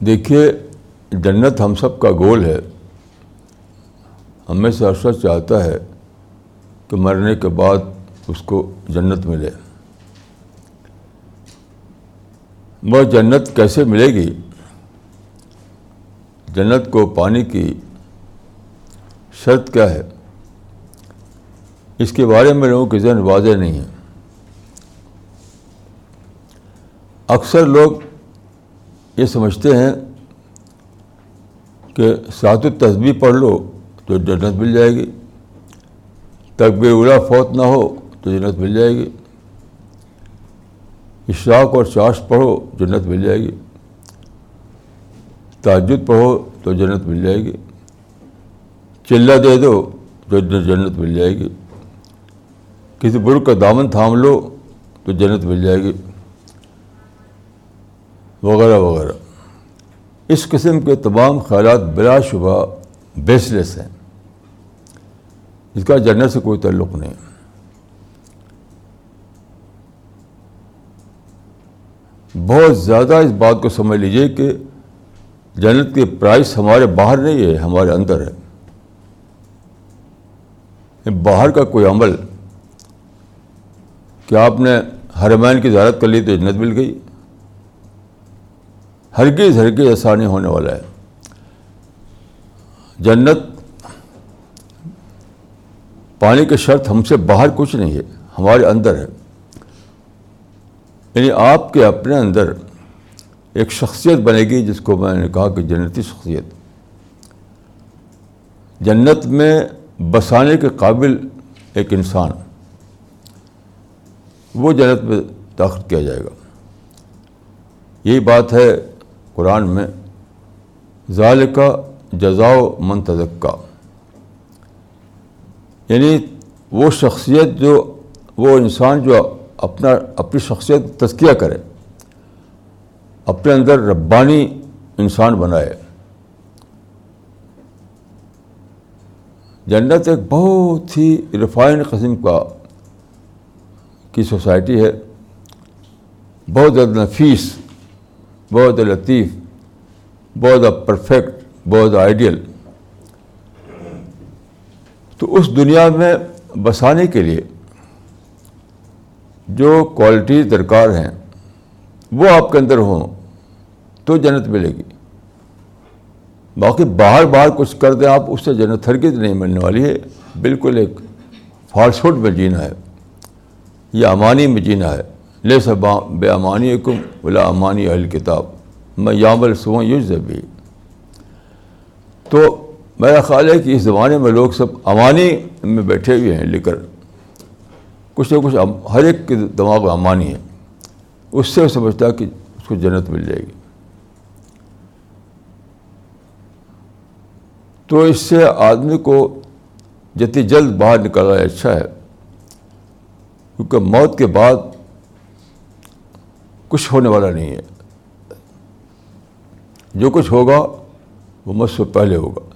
دیکھیے، جنت ہم سب کا گول ہے۔ ہمیں سے عرصہ چاہتا ہے کہ مرنے کے بعد اس کو جنت ملے۔ وہ جنت کیسے ملے گی؟ جنت کو پانے کی شرط کیا ہے؟ اس کے بارے میں لوگوں کے ذہن واضح نہیں ہے اکثر لوگ یہ سمجھتے ہیں کہ سات تصبیح پڑھ لو تو جنت مل جائے گی۔ تقبیر اولا فوت نہ ہو تو جنت مل جائے گی۔ اشراق اور چاش پڑھو جنت مل جائے گی۔ تعجد پڑھو تو جنت مل جائے گی۔ چلہ دے دو تو جنت مل جائے گی۔ کسی برق کا دامن تھام لو تو جنت مل جائے گی۔ وغیرہ وغیرہ۔ اس قسم کے تمام خیالات بلا شبہ بیس لیس ہیں۔ اس کا جنت سے کوئی تعلق نہیں۔ بہت زیادہ اس بات کو سمجھ لیجیے کہ جنت کی پرائس ہمارے باہر نہیں ہے، ہمارے اندر ہے۔ باہر کا کوئی عمل کہ آپ نے حرمین کی زیارت کر لی تو جنت مل گئی؟ ہرگز ہرگز ایسا نہیں ہونے والا ہے۔ جنت، پانی کی شرط ہم سے باہر کچھ نہیں ہے، ہمارے اندر ہے۔ یعنی آپ کے اپنے اندر ایک شخصیت بنے گی جس کو میں نے کہا کہ جنتی شخصیت۔ جنت میں بسانے کے قابل ایک انسان، وہ جنت میں داخل کیا جائے گا۔ یہی بات ہے قرآن میں ظال کا جزاؤ منتظکہ یعنی وہ شخصیت جو وہ انسان جو اپنا اپنی شخصیت تذکیہ کرے، اپنے اندر ربانی انسان بنائے۔ جنت ایک بہت ہی ریفائن قسم کا کی سوسائٹی ہے، بہت زیادہ نفیس۔ بہت لطیف، بہت پرفیکٹ بہت آئیڈیل تو اس دنیا میں بسانے کے لیے جو کوالٹیز درکار ہیں، وہ آپ کے اندر ہوں تو جنت ملے گی۔ باقی باہر باہر کچھ کر دیں آپ، اس سے جنت ہرگز نہیں ملنے والی ہے۔ بالکل ایک فالسوٹ میں جینا ہے یا امانی میں جینا ہے۔ لے سب بے امانی حکم بلا امانی اہل کتاب میں یامل سو یوز بھی تو میرا خیال ہے کہ اس زمانے میں لوگ سب امانی میں بیٹھے ہوئے ہیں لے کر کچھ نہ کچھ ہر ایک کے دماغ میں امانی ہے۔ اس سے سمجھتا کہ اس کو جنت مل جائے گی۔ تو اس سے آدمی کو جتنی جلد باہر نکلنا اچھا ہے، کیونکہ موت کے بعد کچھ ہونے والا نہیں ہے۔ جو کچھ ہوگا وہ مجھ سے پہلے ہوگا۔